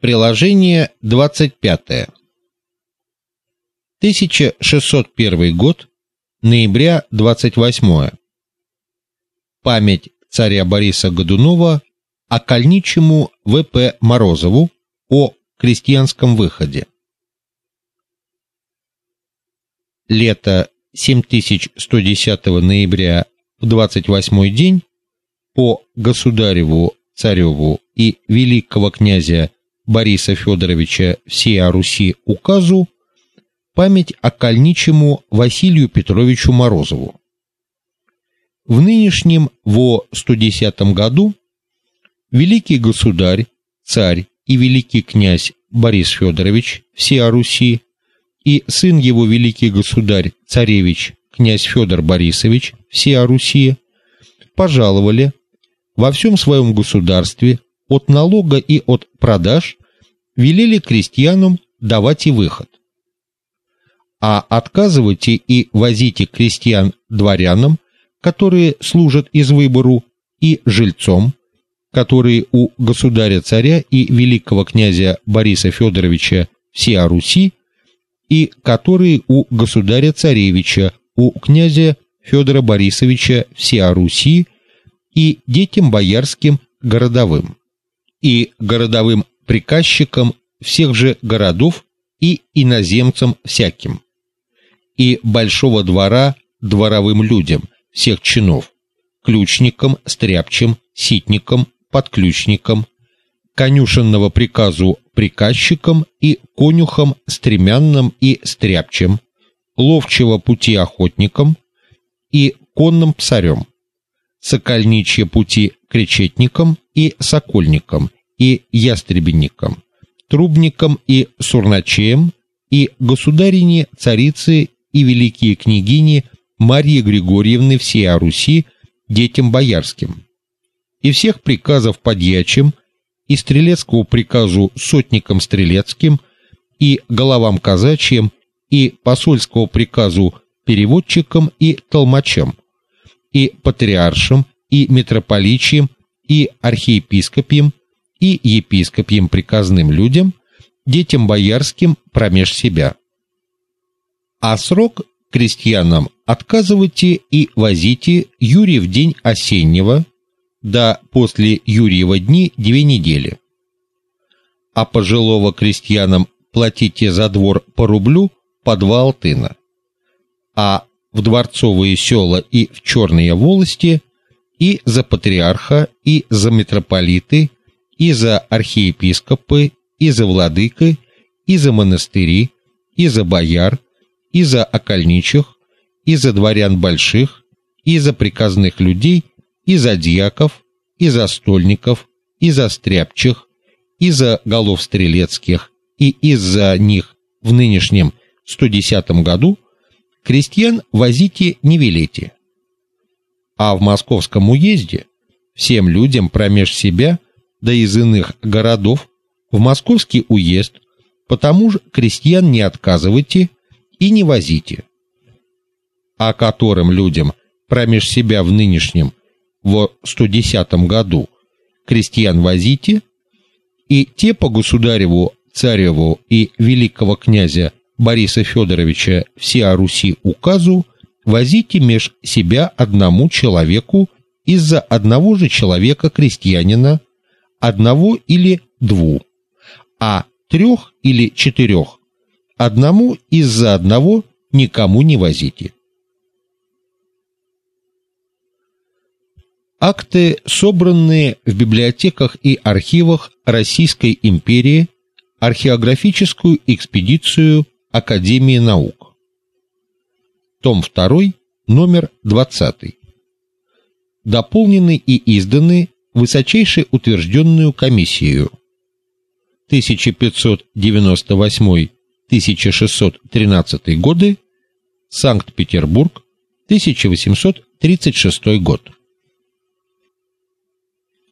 Приложение 25. 1601 год, ноября 28. Память царя Бориса Годунова окольничему В.П. Морозову о крестьянском выходе. Лето 7110 ноября в 28 день по государеву цареву и великого князя Бориса Федоровича всей Руси указу память окольничему Василию Петровичу Морозову. В нынешнем во 110 году великий государь, царь и великий князь Борис Федорович всей Руси и сын его великий государь царевич князь Федор Борисович всей Руси пожаловали во всем своем государстве от налога и от продаж велели крестьянам давать и выход. А отказывайте и возите крестьян дворянам, которые служат из выбору, и жильцом, которые у государя-царя и великого князя Бориса Федоровича всея Руси, и которые у государя-царевича, у князя Федора Борисовича всея Руси и детям боярским городовым, и городовым приказчикам всех же городов и иноземцам всяким, и большого двора дворовым людям всех чинов, ключникам, стряпчим, ситникам, подключникам, конюшенного приказу приказчикам и конюхам стремянным и стряпчим, ловчего пути охотникам и конным псарем, сокольничье пути кречетникам и сокольникам и ястребенникам, трубникам и сурначеям и государине царицы и великие княгини Марии Григорьевны всей Руси детям боярским. И всех приказов подьячим, и стрелецкого приказу сотникам стрелецким, и головам казачьим, и посольского приказу переводчикам и толмачам, и патриаршам, и митрополичьим, и архиепископиям, и епископиям приказным людям, детям боярским промеж себя. А срок крестьянам отказывайте и возите Юрий в день осеннего, да после Юрьева дни две недели. А пожилого крестьянам платите за двор по рублю по два алтына. А в дворцовые села и в черные волости и за патриарха, и за митрополиты, и за архиепископы, и за владыки, и за монастыри, и за бояр, и за окольничих, и за дворян больших, и за приказных людей, и за дьяков, и за стольников, и за стряпчих, и за голов стрелецких, и из-за них в нынешнем 110 году крестьян возите не велите. А в московском уезде всем людям промеж себя, да из иных городов, в московский уезд, потому же крестьян не отказывайте и не возите. А которым людям промеж себя в нынешнем в 110 году крестьян возите, и те по государеву, цареву и великого князя Бориса Федоровича всея Руси указу возите меж себя одному человеку из-за одного же человека крестьянина, одного или двух, а трех или четырех одному из-за одного никому не возите. Акты, собранные в библиотеках и архивах Российской империи, археографическую экспедицию Академии наук. Том 2, номер 20. Дополнены и изданы высочайше утвержденную комиссию 1598-1613 годы, Санкт-Петербург, 1836 год.